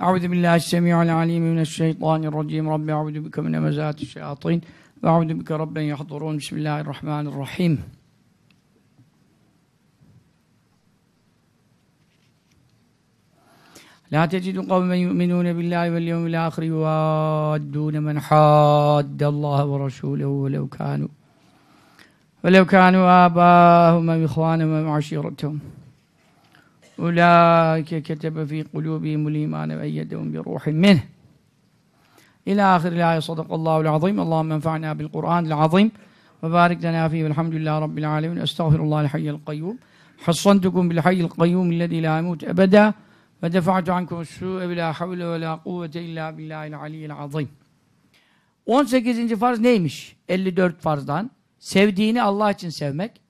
أعوذ بالله السميع العليم من الشيطان الرجيم. رب أعوذ بك من همزات الشياطين وأعوذ بك رب أن يحضرون. بسم الله الرحمن الرحيم. لا تجد قوما يؤمنون بالله واليوم الآخر يوادون من حاد الله ورسوله ولو كانوا ولو كانوا آباءهم Ulaike ketebe fi kulubihimul imane ve eyyedehum bi ruhin minh. İlâ ahiril âye sadakallâhu l-azîm. Allahümme enfa'nâ bil Kur'anil azîm. Ve barik lenâ fîhi velhamdülillâhi rabbil âlemin. Estağfirullâhil hayyel kayyum. Hassantukum bil hayyel kayyum illezî lâ yemût ebedâ. Ve defa'tu ankum s-sû'e bi lâ havle ve lâ kuvvete illâ billâhil aliyyil azîm. 18. farz neymiş? 54 farzdan. Sevdiğini Allah için sevmek,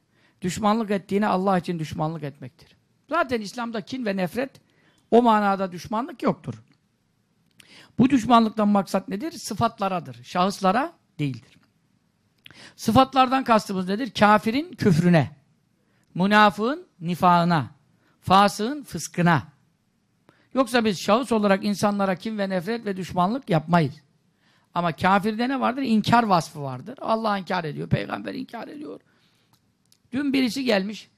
düşmanlık ettiğini Allah için düşmanlık etmektir. Zaten İslam'da kin ve nefret o manada düşmanlık yoktur. Bu düşmanlıktan maksat nedir? Sıfatlaradır. Şahıslara değildir. Sıfatlardan kastımız nedir? Kafirin küfrüne, münafığın nifağına, fasığın fıskına. Yoksa biz şahıs olarak insanlara kin ve nefret ve düşmanlık yapmayız. Ama kafirde ne vardır? İnkar vasfı vardır. Allah inkar ediyor, peygamber inkar ediyor. Dün birisi gelmiş,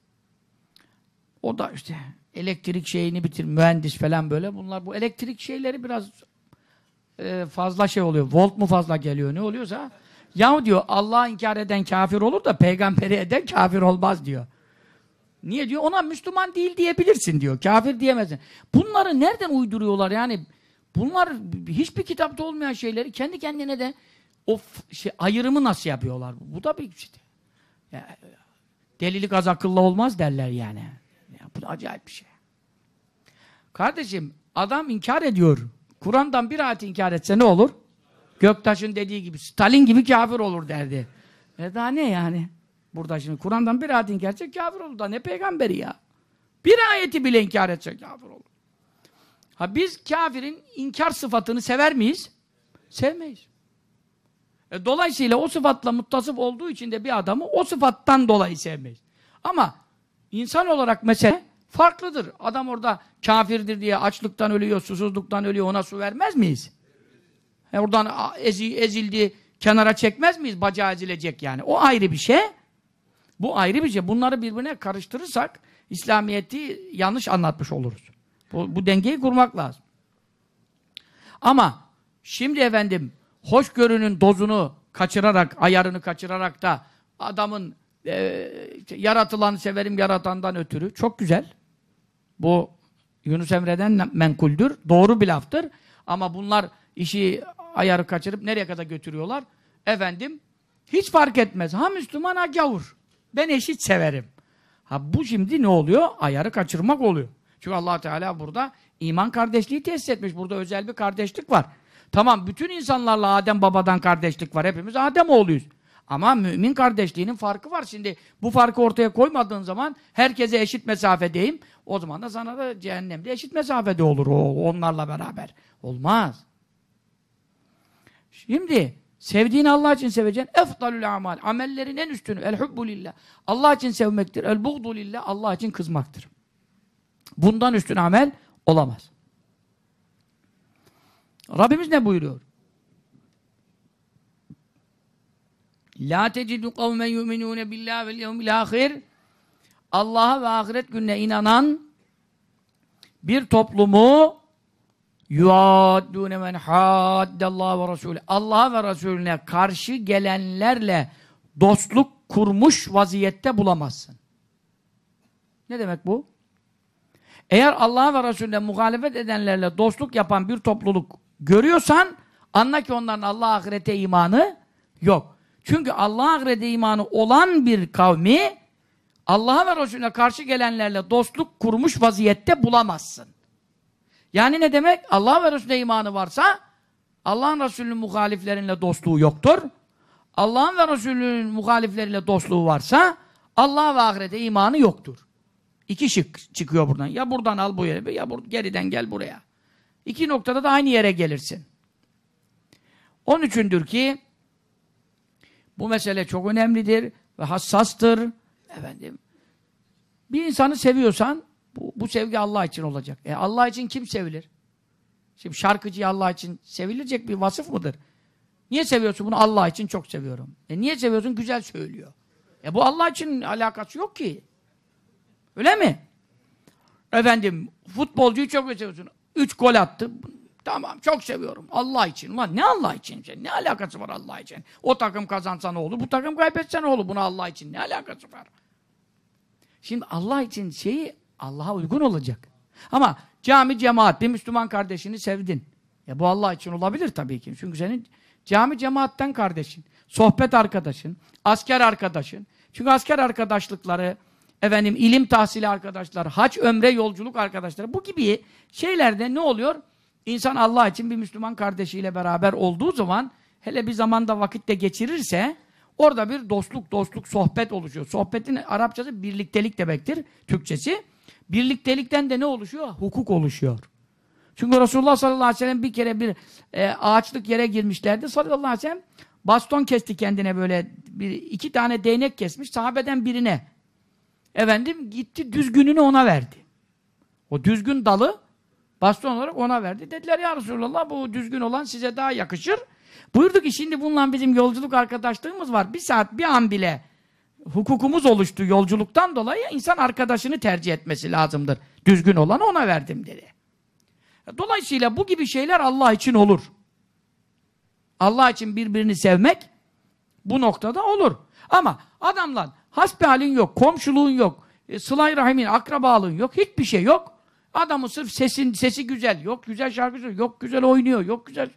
o da işte elektrik şeyini bitir, mühendis falan böyle. Bunlar bu elektrik şeyleri biraz e, fazla şey oluyor. Volt mu fazla geliyor ne oluyorsa. Yahu diyor Allah'ı inkar eden kafir olur da peygamberi eden kafir olmaz diyor. Niye diyor? Ona Müslüman değil diyebilirsin diyor. Kafir diyemezsin. Bunları nereden uyduruyorlar yani? Bunlar hiçbir kitapta olmayan şeyleri kendi kendine de o şey, ayrımı nasıl yapıyorlar? Bu da bir şey. Ya, delilik az akıllı olmaz derler yani. Bu da acayip bir şey. Kardeşim adam inkar ediyor. Kur'an'dan bir ayet inkar etse ne olur? Göktaş'ın dediği gibi Stalin gibi kafir olur derdi. E daha ne yani? Burada şimdi Kur'an'dan bir ayet inkar etse kafir olur da ne peygamberi ya? Bir ayeti bile inkar etse kafir olur. Ha biz kafirin inkar sıfatını sever miyiz? Sevmeyiz. E, dolayısıyla o sıfatla muttasıf olduğu için de bir adamı o sıfattan dolayı sevmeyiz. Ama insan olarak mesele farklıdır. Adam orada kafirdir diye açlıktan ölüyor, susuzluktan ölüyor, ona su vermez miyiz? E, oradan ezi, ezildi, kenara çekmez miyiz? Bacağı ezilecek yani. O ayrı bir şey. Bu ayrı bir şey. Bunları birbirine karıştırırsak İslamiyet'i yanlış anlatmış oluruz. Bu, bu dengeyi kurmak lazım. Ama şimdi efendim hoşgörünün dozunu kaçırarak, ayarını kaçırarak da adamın e, yaratılanı severim yaratandan ötürü. Çok güzel. Bu Yunus Emre'den menkuldür. Doğru bir laftır. Ama bunlar işi ayarı kaçırıp nereye kadar götürüyorlar? Efendim hiç fark etmez. Ha Müslüman ha gavur. Ben eşit severim. Ha bu şimdi ne oluyor? Ayarı kaçırmak oluyor. Çünkü allah Teala burada iman kardeşliği tesis etmiş. Burada özel bir kardeşlik var. Tamam bütün insanlarla Adem babadan kardeşlik var. Hepimiz Adem oğluyuz. Ama mümin kardeşliğinin farkı var. Şimdi bu farkı ortaya koymadığın zaman herkese eşit mesafedeyim. O zaman da sana da cehennemde eşit mesafede olur o onlarla beraber. Olmaz. Şimdi sevdiğini Allah için seveceksin. Efdalül amal. Amellerin en üstünü. El hubbu. Allah için sevmektir. El buğdu. Allah için kızmaktır. Bundan üstün amel olamaz. Rabbimiz ne buyuruyor? La tecidu kavmen yu'minune billahi vel yevmil ahir Allah'a ve ahiret gününe inanan bir toplumu yuaddûne men haddallahu ve rasûle Allah'a ve Resulüne karşı gelenlerle dostluk kurmuş vaziyette bulamazsın. Ne demek bu? Eğer Allah'a ve Resulüne muhalefet edenlerle dostluk yapan bir topluluk görüyorsan anla ki onların Allah ahirete imanı yok. Çünkü Allah ahirete imanı olan bir kavmi Allah'a ve Resulüne karşı gelenlerle dostluk kurmuş vaziyette bulamazsın. Yani ne demek? Allah ve Resulüne imanı varsa Allah'ın Resulü'nün muhaliflerinle dostluğu yoktur. Allah'ın ve Resulü'nün muhalifleriyle dostluğu varsa Allah ve ahirete imanı yoktur. İki şık çıkıyor buradan. Ya buradan al bu yere ya geriden gel buraya. İki noktada da aynı yere gelirsin. Onun üçündür ki bu mesele çok önemlidir ve hassastır. Efendim, bir insanı seviyorsan bu, bu sevgi Allah için olacak. E Allah için kim sevilir? Şimdi şarkıcı Allah için sevilecek bir vasıf mıdır? Niye seviyorsun bunu? Allah için çok seviyorum. E niye seviyorsun? Güzel söylüyor. E bu Allah için alakası yok ki. Öyle mi? Efendim futbolcuyu çok seviyorsun. Üç gol attı. Tamam çok seviyorum. Allah için. Ulan ne Allah için? Ne alakası var Allah için? O takım kazansa ne olur? Bu takım kaybetse ne olur? Buna Allah için ne alakası var? Şimdi Allah için şeyi Allah'a uygun olacak. Ama cami cemaat bir Müslüman kardeşini sevdin. Ya bu Allah için olabilir tabii ki. Çünkü senin cami cemaatten kardeşin, sohbet arkadaşın, asker arkadaşın. Çünkü asker arkadaşlıkları, efendim ilim tahsili arkadaşlar, hac ömre yolculuk arkadaşları bu gibi şeylerde ne oluyor? İnsan Allah için bir Müslüman kardeşiyle beraber olduğu zaman hele bir zamanda vakitte geçirirse orada bir dostluk, dostluk, sohbet oluşuyor. Sohbetin Arapçası birliktelik demektir, Türkçesi. Birliktelikten de ne oluşuyor? Hukuk oluşuyor. Çünkü Resulullah sallallahu aleyhi ve sellem bir kere bir e, ağaçlık yere girmişlerdi. Sallallahu aleyhi ve sellem baston kesti kendine böyle bir iki tane değnek kesmiş sahabeden birine. Efendim gitti düzgününü ona verdi. O düzgün dalı baston olarak ona verdi. Dediler ya Resulallah bu düzgün olan size daha yakışır. Buyurdu ki şimdi bununla bizim yolculuk arkadaşlığımız var. Bir saat bir an bile hukukumuz oluştu yolculuktan dolayı insan arkadaşını tercih etmesi lazımdır. Düzgün olanı ona verdim dedi. Dolayısıyla bu gibi şeyler Allah için olur. Allah için birbirini sevmek bu noktada olur. Ama adamlar hasbihalin yok, komşuluğun yok, e, sılay rahimin, akrabalığın yok, hiçbir şey yok. Adamın sırf sesin, sesi güzel, yok güzel şarkı söylüyor, yok güzel oynuyor, yok güzel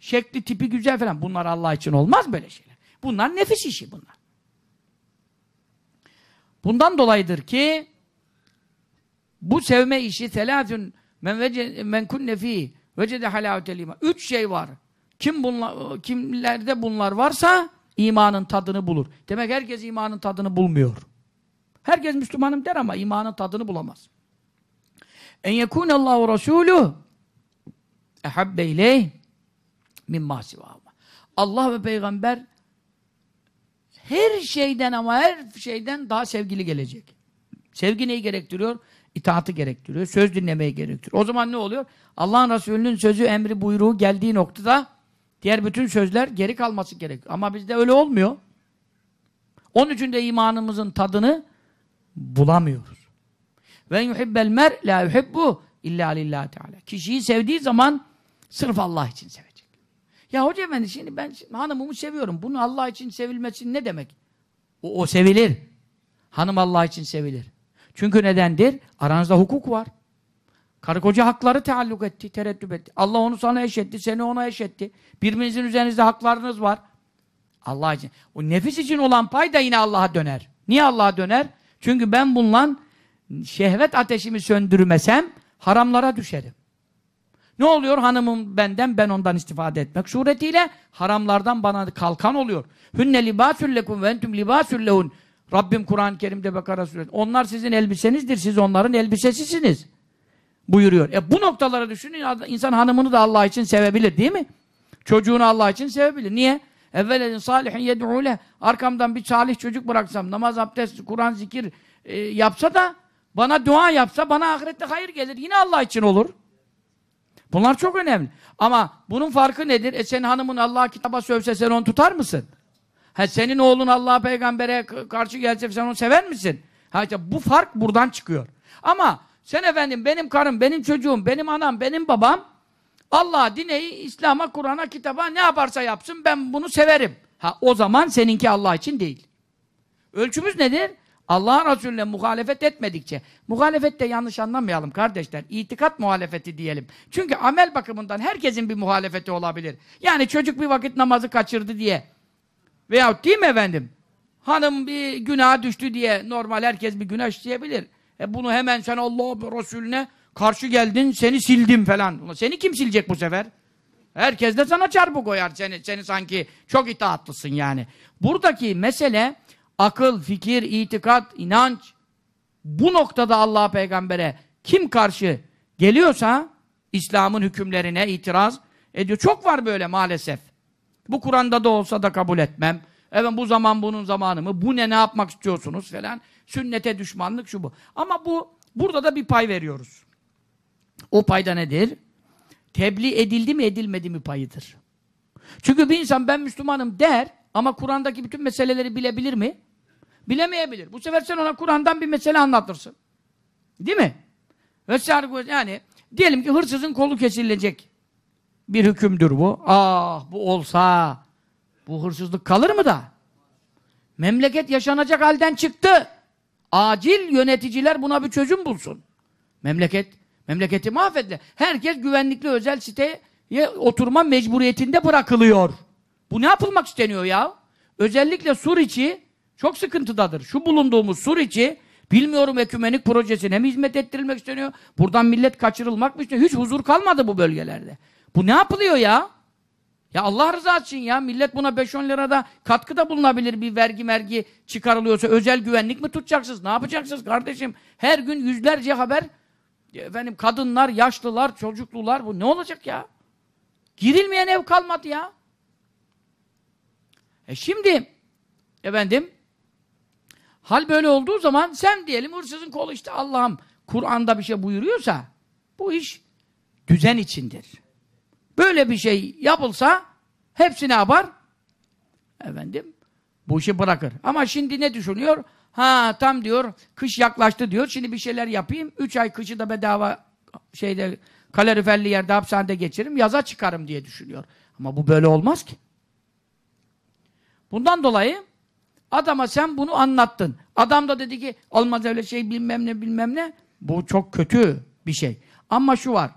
şekli, tipi güzel falan. Bunlar Allah için olmaz böyle şeyler. Bunlar nefis işi bunlar. Bundan dolayıdır ki bu sevme işi telâfün men, vece, men kunne fî vecede halâvetel iman. Üç şey var. Kim bunlar, kimlerde bunlar varsa imanın tadını bulur. Demek herkes imanın tadını bulmuyor. Herkes Müslümanım der ama imanın tadını bulamaz. En yekûnellâhu rasûlû ehabbe ileyh mimma sivâhuma. Allah ve peygamber her şeyden ama her şeyden daha sevgili gelecek. Sevgi neyi gerektiriyor? İtaatı gerektiriyor. Söz dinlemeyi gerektiriyor. O zaman ne oluyor? Allah'ın Resulü'nün sözü, emri, buyruğu geldiği noktada diğer bütün sözler geri kalması gerekiyor. Ama bizde öyle olmuyor. Onun için de imanımızın tadını bulamıyoruz. Ve yuhibbel mer la yuhibbu illa lillahi teala. Kişiyi sevdiği zaman sırf Allah için sevecek. Ya hoca efendi şimdi ben hanımımı seviyorum. Bunu Allah için sevilmesi ne demek? O, o sevilir. Hanım Allah için sevilir. Çünkü nedendir? Aranızda hukuk var. Karı koca hakları tealluk etti, tereddüt etti. Allah onu sana eşetti, seni ona eşetti. Birbirinizin üzerinizde haklarınız var. Allah için. O nefis için olan pay da yine Allah'a döner. Niye Allah'a döner? Çünkü ben bununla şehvet ateşimi söndürmesem haramlara düşerim. Ne oluyor? Hanımım benden, ben ondan istifade etmek suretiyle haramlardan bana kalkan oluyor. Hünne libâsüllekum ve entüm libâsüllehun. Rabbim Kur'an-ı Kerim'de Bekara suresi. Onlar sizin elbisenizdir, siz onların elbisesisiniz. Buyuruyor. E bu noktalara düşünün, insan hanımını da Allah için sevebilir değil mi? Çocuğunu Allah için sevebilir. Niye? Evveledin salihin yed'ule. Arkamdan bir salih çocuk bıraksam, namaz, abdest, Kur'an, zikir e, yapsa da, bana dua yapsa, bana ahirette hayır gelir. Yine Allah için olur. Bunlar çok önemli. Ama bunun farkı nedir? E senin hanımın Allah'a kitaba sövse sen onu tutar mısın? Ha, senin oğlun Allah'a peygambere karşı gelse sen onu sever misin? Ha, işte bu fark buradan çıkıyor. Ama sen efendim benim karım, benim çocuğum, benim anam, benim babam Allah'a, dineyi, İslam'a, Kur'an'a, kitaba ne yaparsa yapsın ben bunu severim. Ha o zaman seninki Allah için değil. Ölçümüz nedir? Allah'ın Resulüne muhalefet etmedikçe, muhalefet de yanlış anlamayalım kardeşler, itikat muhalefeti diyelim. Çünkü amel bakımından herkesin bir muhalefeti olabilir. Yani çocuk bir vakit namazı kaçırdı diye, veyahut değil mi efendim? Hanım bir günah düştü diye normal herkes bir günah işleyebilir. E bunu hemen sen Allah Resulüne karşı geldin, seni sildim falan. Seni kim silecek bu sefer? Herkes de sana çarpı koyar seni, seni sanki çok itaatlısın yani. Buradaki mesele akıl, fikir, itikat, inanç bu noktada Allah peygambere kim karşı geliyorsa İslam'ın hükümlerine itiraz ediyor. Çok var böyle maalesef. Bu Kur'an'da da olsa da kabul etmem. Evet bu zaman bunun zamanı mı? Bu ne ne yapmak istiyorsunuz falan. Sünnete düşmanlık şu bu. Ama bu burada da bir pay veriyoruz. O payda nedir? tebliğ edildi mi edilmedi mi payıdır. Çünkü bir insan ben Müslümanım der ama Kur'an'daki bütün meseleleri bilebilir mi? Bilemeyebilir. Bu sefer sen ona Kur'an'dan bir mesele anlatırsın. Değil mi? Yani diyelim ki hırsızın kolu kesilecek bir hükümdür bu. Ah bu olsa bu hırsızlık kalır mı da? Memleket yaşanacak halden çıktı. Acil yöneticiler buna bir çözüm bulsun. Memleket, memleketi mahvedildi. Herkes güvenlikli özel siteye oturma mecburiyetinde bırakılıyor. Bu ne yapılmak isteniyor ya? Özellikle Suriçi çok sıkıntıdadır. Şu bulunduğumuz Suriçi bilmiyorum ekümenik projesine mi hizmet ettirilmek isteniyor? Buradan millet kaçırılmak mı isteniyor? Hiç huzur kalmadı bu bölgelerde. Bu ne yapılıyor ya? Ya Allah rızası için ya millet buna 5-10 lirada katkıda bulunabilir bir vergi mergi çıkarılıyorsa özel güvenlik mi tutacaksınız? Ne yapacaksınız kardeşim? Her gün yüzlerce haber efendim kadınlar, yaşlılar, çocuklular bu ne olacak ya? Girilmeyen ev kalmadı ya. E şimdi efendim hal böyle olduğu zaman sen diyelim hırsızın kolu işte Allah'ım Kur'an'da bir şey buyuruyorsa bu iş düzen içindir. Böyle bir şey yapılsa hepsi ne yapar? Efendim bu işi bırakır. Ama şimdi ne düşünüyor? Ha tam diyor kış yaklaştı diyor. Şimdi bir şeyler yapayım. Üç ay kışı da bedava şeyde kaloriferli yerde hapishanede geçiririm. Yaza çıkarım diye düşünüyor. Ama bu böyle olmaz ki. Bundan dolayı adama sen bunu anlattın. Adam da dedi ki olmaz öyle şey bilmem ne bilmem ne. Bu çok kötü bir şey. Ama şu var.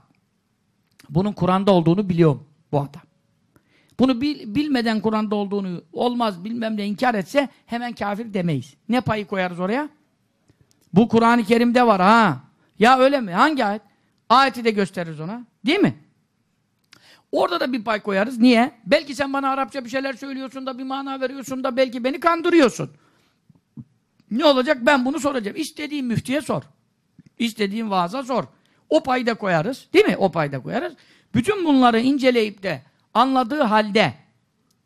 Bunun Kur'an'da olduğunu biliyorum bu adam. Bunu bil, bilmeden Kur'an'da olduğunu olmaz bilmem ne inkar etse hemen kafir demeyiz. Ne payı koyarız oraya? Bu Kur'an-ı Kerim'de var ha. Ya öyle mi? Hangi ayet? Ayeti de gösteririz ona. Değil mi? Orada da bir pay koyarız. Niye? Belki sen bana Arapça bir şeyler söylüyorsun da bir mana veriyorsun da belki beni kandırıyorsun. Ne olacak? Ben bunu soracağım. İstediğin müftiye sor. İstediğin vaaza sor. O payı da koyarız. Değil mi? O payı da koyarız. Bütün bunları inceleyip de anladığı halde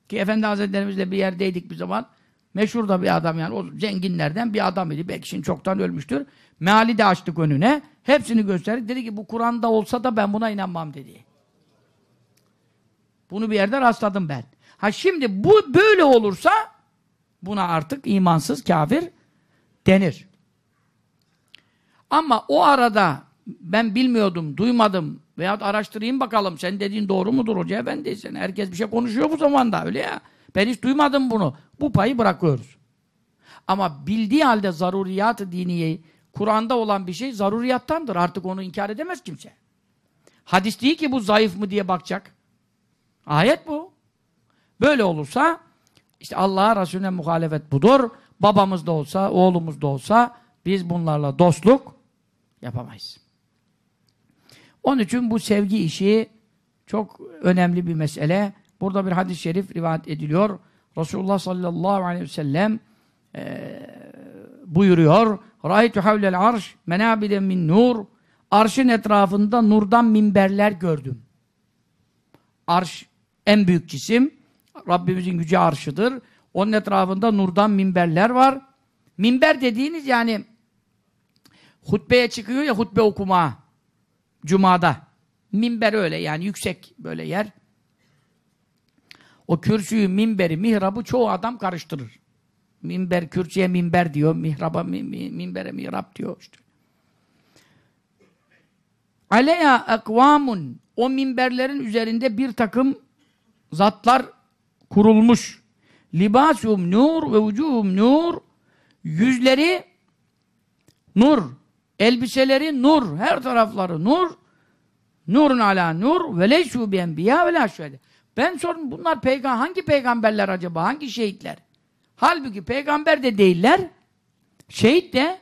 ki Efendi Hazretlerimizle bir yerdeydik bir zaman meşhur da bir adam yani o zenginlerden bir adam idi. Belki şimdi çoktan ölmüştür. Meali de açtık önüne. Hepsini gösterdik. Dedi ki bu Kur'an'da olsa da ben buna inanmam dedi. Bunu bir yerde rastladım ben. Ha şimdi bu böyle olursa buna artık imansız kafir denir. Ama o arada ben bilmiyordum, duymadım veya araştırayım bakalım sen dediğin doğru mudur hoca efendiysen. Herkes bir şey konuşuyor bu zamanda öyle ya. Ben hiç duymadım bunu. Bu payı bırakıyoruz. Ama bildiği halde zaruriyat-ı diniyeyi Kur'an'da olan bir şey zaruriyattandır. Artık onu inkar edemez kimse. Hadis değil ki bu zayıf mı diye bakacak. Ayet bu. Böyle olursa işte Allah'a Resulüne muhalefet budur. Babamız da olsa, oğlumuz da olsa biz bunlarla dostluk yapamayız. Onun için bu sevgi işi çok önemli bir mesele. Burada bir hadis-i şerif rivayet ediliyor. Resulullah sallallahu aleyhi ve sellem e, buyuruyor. Râitu havlel arş menâbide min nur Arşın etrafında nurdan minberler gördüm. Arş en büyük cisim. Rabbimizin gücü arşıdır. Onun etrafında nurdan minberler var. Minber dediğiniz yani hutbeye çıkıyor ya hutbe okuma. Cuma'da. Minber öyle yani yüksek böyle yer. O kürsüyü, minberi, mihrabı çoğu adam karıştırır. Minber, kürsüye minber diyor, mihraba, minbere mihrap diyor işte. Aleya ekvamun o minberlerin üzerinde bir takım zatlar kurulmuş. Libasum nur ve vücuhum nur yüzleri nur, elbiseleri nur, her tarafları nur. Nurun ala nur ve leysu bi enbiya ve la şühede. Ben sordum bunlar peygamber hangi peygamberler acaba? Hangi şehitler? Halbuki peygamber de değiller. Şehit de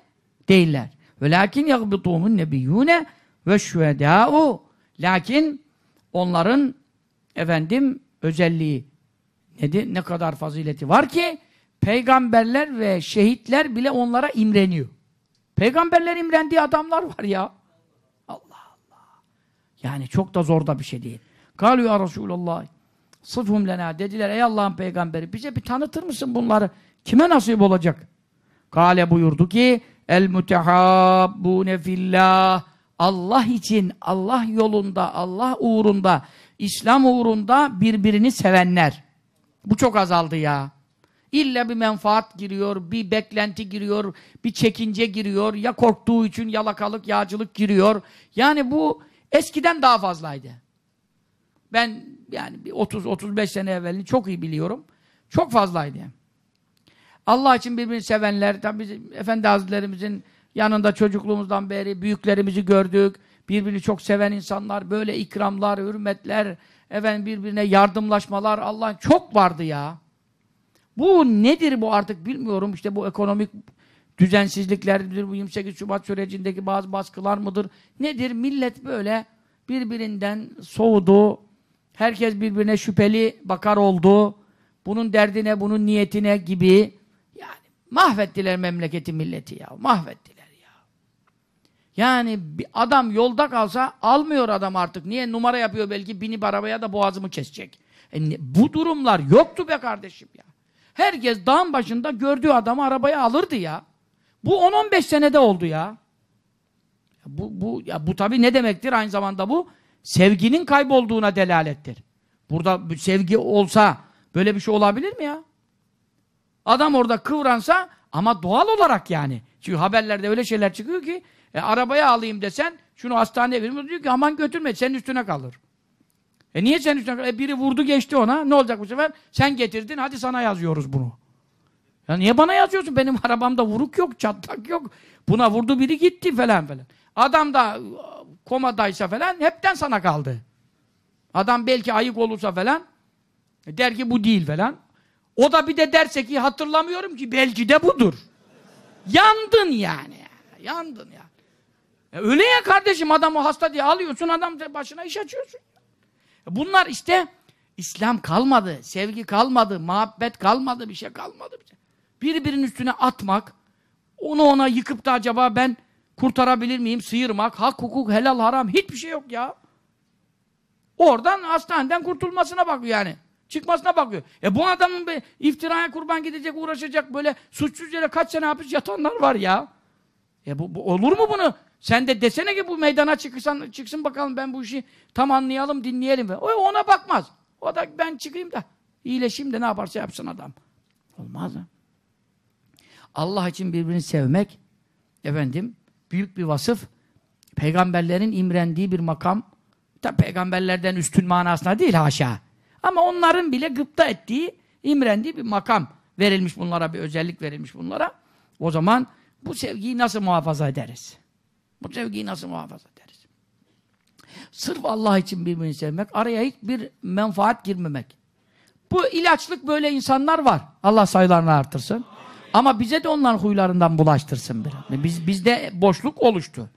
değiller. Ve lakin yagbitumun nebiyyune ve şühedâ'u. Lakin onların efendim özelliği nedir? Ne kadar fazileti var ki peygamberler ve şehitler bile onlara imreniyor. Peygamberler imrendiği adamlar var ya. Allah Allah. Yani çok da zor da bir şey değil. Kalu ya Resulallah sıfhum lena dediler ey Allah'ın peygamberi bize bir tanıtır mısın bunları? Kime nasip olacak? Kale buyurdu ki el mutehabbune fillah Allah için, Allah yolunda, Allah uğrunda, İslam uğrunda birbirini sevenler. Bu çok azaldı ya. İlla bir menfaat giriyor, bir beklenti giriyor, bir çekince giriyor, ya korktuğu için yalakalık, yağcılık giriyor. Yani bu eskiden daha fazlaydı. Ben yani 30-35 sene evvelini çok iyi biliyorum. Çok fazlaydı. Allah için birbirini sevenler, tabi Efendi Hazretlerimizin yanında çocukluğumuzdan beri büyüklerimizi gördük. Birbirini çok seven insanlar, böyle ikramlar, hürmetler, efendim birbirine yardımlaşmalar Allah çok vardı ya. Bu nedir bu artık bilmiyorum. İşte bu ekonomik düzensizliklerdir, bu 28 Şubat sürecindeki bazı baskılar mıdır? Nedir? Millet böyle birbirinden soğudu. Herkes birbirine şüpheli bakar oldu. Bunun derdine, bunun niyetine gibi. Yani mahvettiler memleketi milleti ya. Mahvettiler. Yani adam yolda kalsa almıyor adam artık. Niye? Numara yapıyor belki binip arabaya da boğazımı kesecek. E, bu durumlar yoktu be kardeşim ya. Herkes dağın başında gördüğü adamı arabaya alırdı ya. Bu 10-15 senede oldu ya. Bu, bu, ya bu tabi ne demektir aynı zamanda bu? Sevginin kaybolduğuna delalettir. Burada sevgi olsa böyle bir şey olabilir mi ya? Adam orada kıvransa ama doğal olarak yani. Çünkü haberlerde öyle şeyler çıkıyor ki e, arabaya alayım desen şunu hastaneye verin. Diyor ki aman götürme senin üstüne kalır. E niye senin üstüne kalır? E biri vurdu geçti ona. Ne olacak bu sefer? Sen getirdin hadi sana yazıyoruz bunu. Ya niye bana yazıyorsun? Benim arabamda vuruk yok, çatlak yok. Buna vurdu biri gitti falan falan. Adam da komadaysa falan hepten sana kaldı. Adam belki ayık olursa falan der ki bu değil falan. O da bir de derse ki hatırlamıyorum ki belki de budur. Yandın yani. Yandın ya. E öyle ya kardeşim adamı hasta diye alıyorsun adam başına iş açıyorsun. E bunlar işte İslam kalmadı, sevgi kalmadı, muhabbet kalmadı, bir şey kalmadı. Birbirinin üstüne atmak, onu ona yıkıp da acaba ben kurtarabilir miyim, sıyırmak, hak, hukuk, helal, haram hiçbir şey yok ya. Oradan hastaneden kurtulmasına bakıyor yani. Çıkmasına bakıyor. E bu adamın be, iftiraya kurban gidecek, uğraşacak böyle suçsuz yere kaç sene hapis yatanlar var ya. E bu, bu olur mu bunu? Sen de desene ki bu meydana çıksan, çıksın bakalım ben bu işi tam anlayalım, dinleyelim. O ona bakmaz. O da ben çıkayım da iyileşeyim de ne yaparsa yapsın adam. Olmaz mı? Allah için birbirini sevmek efendim büyük bir vasıf. Peygamberlerin imrendiği bir makam. Tabi peygamberlerden üstün manasına değil haşa. Ama onların bile gıpta ettiği, imrendiği bir makam verilmiş bunlara, bir özellik verilmiş bunlara. O zaman bu sevgiyi nasıl muhafaza ederiz? Bu sevgiyi nasıl muhafaza ederiz? Sırf Allah için birbirini sevmek, araya hiçbir menfaat girmemek. Bu ilaçlık böyle insanlar var. Allah sayılarını artırsın. Ama bize de onların huylarından bulaştırsın biraz. Biz, bizde boşluk oluştu.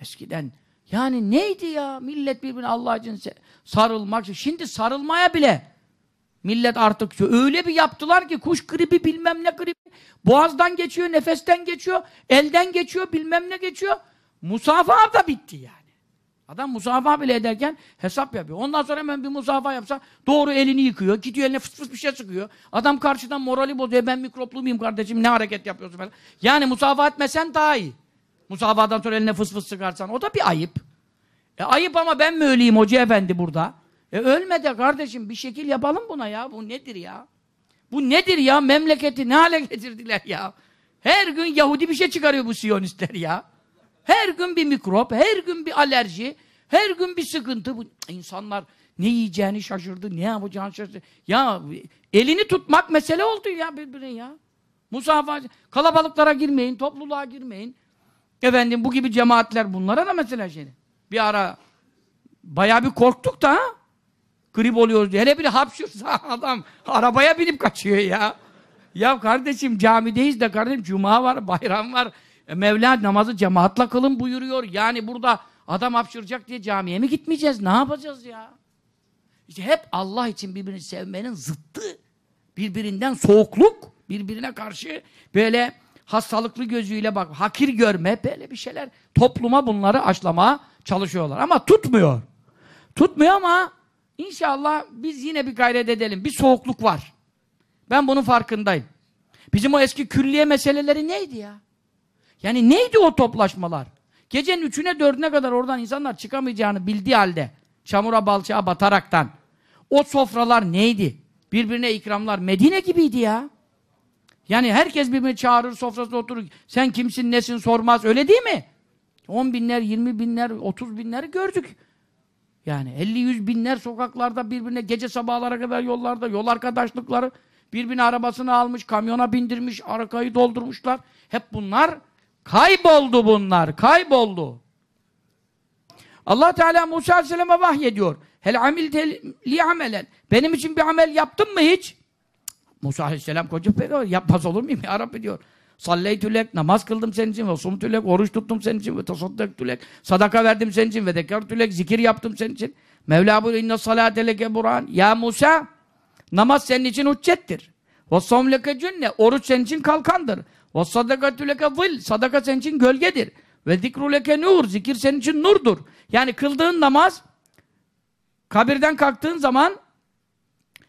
Eskiden yani neydi ya? Millet birbirine Allah için sarılmak. Şimdi sarılmaya bile millet artık öyle bir yaptılar ki kuş gribi bilmem ne gribi. Boğazdan geçiyor, nefesten geçiyor, elden geçiyor, bilmem ne geçiyor. Musafaha da bitti yani. Adam musafaha bile ederken hesap yapıyor. Ondan sonra hemen bir musafaha yapsa doğru elini yıkıyor. Gidiyor eline fıs fıs bir şey sıkıyor. Adam karşıdan morali bozuyor. Ben mikroplu muyum kardeşim ne hareket yapıyorsun falan. Yani musafaha etmesen daha iyi. Musafahadan sonra eline fıs fıs sıkarsan o da bir ayıp. E ayıp ama ben mi öleyim hoca efendi burada? E ölme de kardeşim bir şekil yapalım buna ya. Bu nedir ya? Bu nedir ya? Memleketi ne hale getirdiler ya? Her gün Yahudi bir şey çıkarıyor bu Siyonistler ya. Her gün bir mikrop, her gün bir alerji, her gün bir sıkıntı. Bu insanlar ne yiyeceğini şaşırdı, ne yapacağını şaşırdı. Ya elini tutmak mesele oldu ya birbirine ya. Musafa, kalabalıklara girmeyin, topluluğa girmeyin. Efendim bu gibi cemaatler bunlara da mesela şey. Bir ara bayağı bir korktuk da. Grip oluyoruz diye. Hele bir hapşırsa adam arabaya binip kaçıyor ya. Ya kardeşim camideyiz de kardeşim cuma var, bayram var. E, Mevla namazı cemaatla kılın buyuruyor. Yani burada adam hapşıracak diye camiye mi gitmeyeceğiz? Ne yapacağız ya? İşte hep Allah için birbirini sevmenin zıttı. Birbirinden soğukluk, birbirine karşı böyle hastalıklı gözüyle bak, hakir görme, böyle bir şeyler topluma bunları aşlamaya çalışıyorlar. Ama tutmuyor. Tutmuyor ama inşallah biz yine bir gayret edelim. Bir soğukluk var. Ben bunun farkındayım. Bizim o eski külliye meseleleri neydi ya? Yani neydi o toplaşmalar? Gecenin üçüne dördüne kadar oradan insanlar çıkamayacağını bildiği halde çamura balçağa bataraktan o sofralar neydi? Birbirine ikramlar Medine gibiydi ya. Yani herkes birbirini çağırır, sofrasında oturur. Sen kimsin, nesin sormaz. Öyle değil mi? 10 binler, 20 binler, 30 binler gördük. Yani 50-100 binler sokaklarda birbirine gece sabahlara kadar yollarda, yol arkadaşlıkları birbirine arabasını almış, kamyona bindirmiş, arkayı doldurmuşlar. Hep bunlar kayboldu bunlar, kayboldu. Allah Teala Musa Aleyhisselam'a vahyediyor. Hel amil li amelen. Benim için bir amel yaptın mı hiç? Musa Aleyhisselam koca peygamber yapmaz olur muyum ya Rabbi diyor. Salleytülek, namaz kıldım senin için ve sumtülek, oruç tuttum senin için ve tasaddaktülek, sadaka verdim senin için ve dekartülek, zikir yaptım senin için. Mevla buyuruyor, inne salate leke buran. Ya Musa, namaz senin için hüccettir. Ve somleke cünne, oruç senin için kalkandır. Ve sadakatüleke zil, sadaka senin için gölgedir. Ve zikruleke nur, zikir senin için nurdur. Yani kıldığın namaz, kabirden kalktığın zaman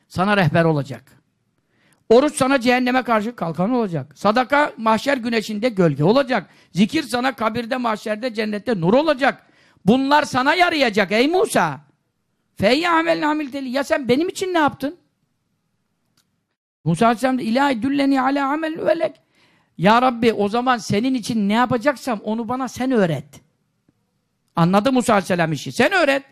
sana rehber olacak. Oruç sana cehenneme karşı kalkan olacak. Sadaka mahşer güneşinde gölge olacak. Zikir sana kabirde, mahşerde, cennette nur olacak. Bunlar sana yarayacak ey Musa. Feyye amelin amilteli. Ya sen benim için ne yaptın? Musa Aleyhisselam da ilahi dülleni ala amel velek. Ya Rabbi o zaman senin için ne yapacaksam onu bana sen öğret. Anladı Musa Aleyhisselam işi. Sen öğret.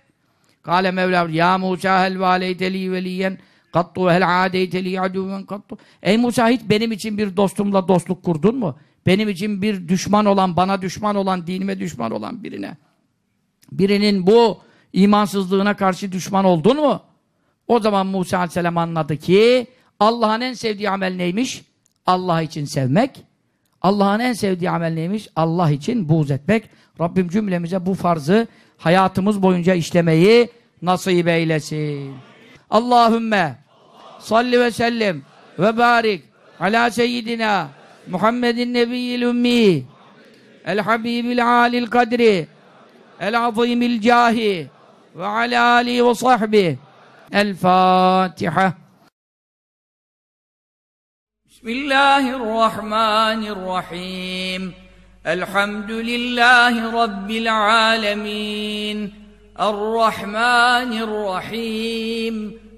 Kale Mevla ya Musa hel valeyteli veliyen Kattu hel adeyte li aduven kattu. Ey Musa hiç benim için bir dostumla dostluk kurdun mu? Benim için bir düşman olan, bana düşman olan, dinime düşman olan birine. Birinin bu imansızlığına karşı düşman oldun mu? O zaman Musa aleyhisselam anladı ki Allah'ın en sevdiği amel neymiş? Allah için sevmek. Allah'ın en sevdiği amel neymiş? Allah için buğz etmek. Rabbim cümlemize bu farzı hayatımız boyunca işlemeyi nasip eylesin. Allahümme صل وسلم وبارك على سيدنا محمد النبي الأمي الحبيب العالي القدر العظيم الجاه وعلى آله وصحبه الفاتحة. بسم الله الرحمن الرحيم. الحمد لله رب العالمين. الرحمن الرحيم.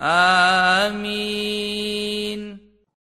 آمين.